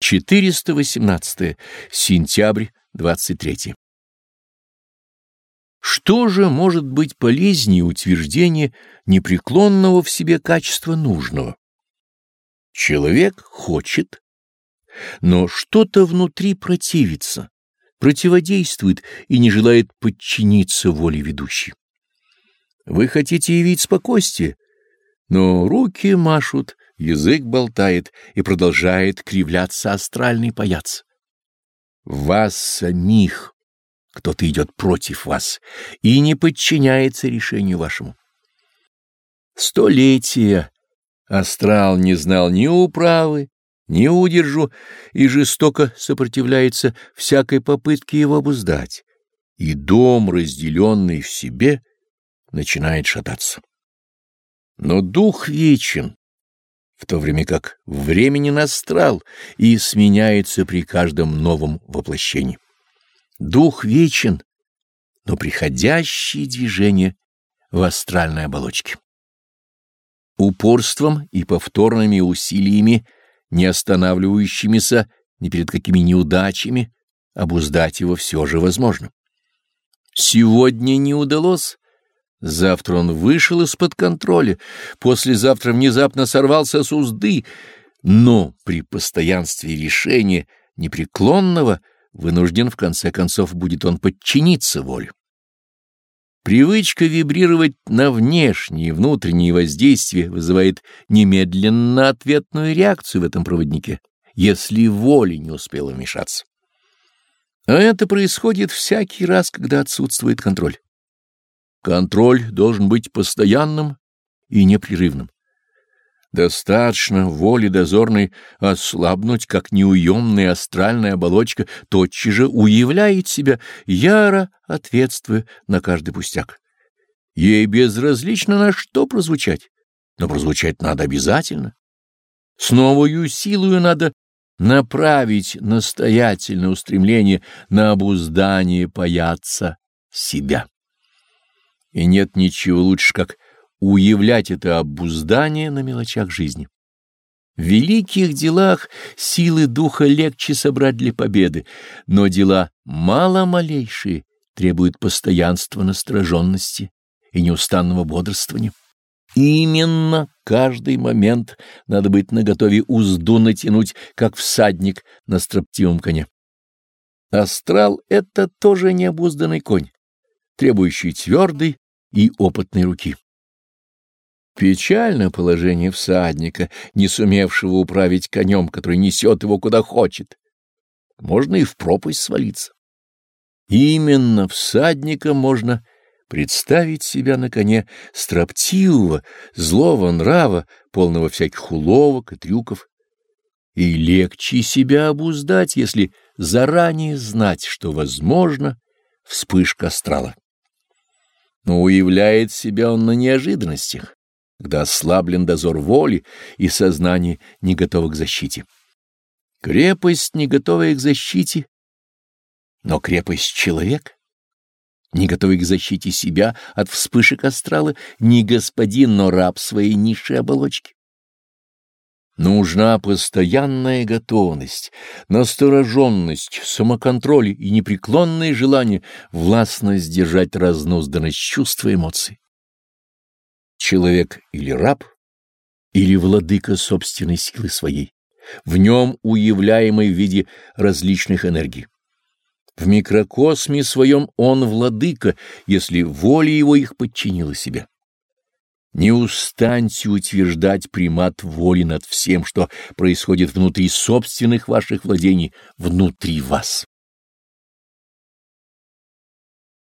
418. Сентябрь 23. Что же может быть полезнее утверждения непреклонного в себе качества нужного? Человек хочет, но что-то внутри противится, противодействует и не желает подчиниться воле ведущей. Вы хотите явить спокойствие, но руки машут, язык болтает и продолжает кривляться астральный паяц. Вас самих кто-то идет против вас и не подчиняется решению вашему. Столетия астрал не знал ни управы, ни удержу и жестоко сопротивляется всякой попытке его обуздать, и дом, разделенный в себе, начинает шататься. Но дух вечен, в то время как времени настрал и сменяется при каждом новом воплощении. Дух вечен, но приходящие движения в астральной оболочке. Упорством и повторными усилиями, не останавливающимися ни перед какими неудачами, обуздать его все же возможно. Сегодня не удалось, завтра он вышел из-под контроля, послезавтра внезапно сорвался с узды, но при постоянстве решения непреклонного вынужден в конце концов будет он подчиниться воле. Привычка вибрировать на внешние и внутренние воздействия вызывает немедленно ответную реакцию в этом проводнике, если воля не успела вмешаться. А это происходит всякий раз, когда отсутствует контроль. Контроль должен быть постоянным и непрерывным. Достаточно воли дозорной ослабнуть, как неуемная астральная оболочка тотчас же уявляет себя, яро ответствуя на каждый пустяк. Ей безразлично на что прозвучать, но прозвучать надо обязательно. С новою силою надо направить настоятельное устремление на обуздание паяться себя. И нет ничего лучше, как уявлять это обуздание на мелочах жизни. В великих делах силы духа легче собрать для победы, но дела мало-малейшие требуют постоянства настороженности и неустанного бодрствования. Именно каждый момент надо быть наготове узду натянуть, как всадник на строптивом коне. Астрал — это тоже необузданный конь, требующий твердой и опытной руки. Печально положение всадника, не сумевшего управить конем, который несет его куда хочет. Можно и в пропасть свалиться. Именно всадника можно представить себя на коне строптивого, злого нрава, полного всяких уловок и трюков. И легче себя обуздать, если заранее знать, что возможно вспышка астрала. Но уявляет себя он на неожиданностях когда ослаблен дозор воли и сознание не готово к защите. Крепость, не готовая к защите, но крепость человек, не готовый к защите себя от вспышек астрала, не господин, но раб своей низшей оболочки. Нужна постоянная готовность, настороженность, самоконтроль и непреклонное желание властно сдержать разнузданность чувств и эмоций. Человек или раб, или владыка собственной силы своей, в нем уявляемой в виде различных энергий. В микрокосме своем он владыка, если воля его их подчинила себе. Не устаньте утверждать примат воли над всем, что происходит внутри собственных ваших владений, внутри вас.